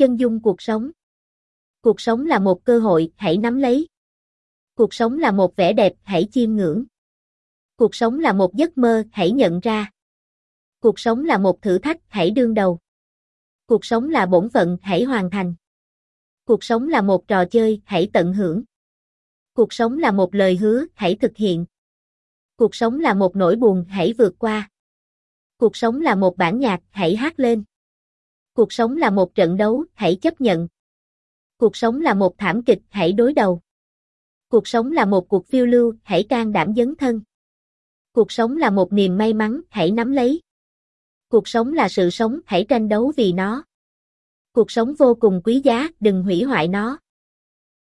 chân dung cuộc sống. Cuộc sống là một cơ hội, hãy nắm lấy. Cuộc sống là một vẻ đẹp, hãy chiêm ngưỡng. Cuộc sống là một giấc mơ, hãy nhận ra. Cuộc sống là một thử thách, hãy đương đầu. Cuộc sống là bổn phận, hãy hoàn thành. Cuộc sống là một trò chơi, hãy tận hưởng. Cuộc sống là một lời hứa, hãy thực hiện. Cuộc sống là một nỗi buồn, hãy vượt qua. Cuộc sống là một bản nhạc, hãy hát lên. Cuộc sống là một trận đấu, hãy chấp nhận. Cuộc sống là một thảm kịch, hãy đối đầu. Cuộc sống là một cuộc phiêu lưu, hãy can đảm dấn thân. Cuộc sống là một niềm may mắn, hãy nắm lấy. Cuộc sống là sự sống, hãy tranh đấu vì nó. Cuộc sống vô cùng quý giá, đừng hủy hoại nó.